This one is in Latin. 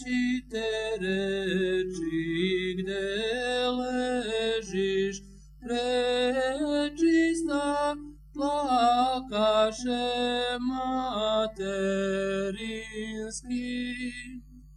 citere ci gde ležiš prečista plakaše materinski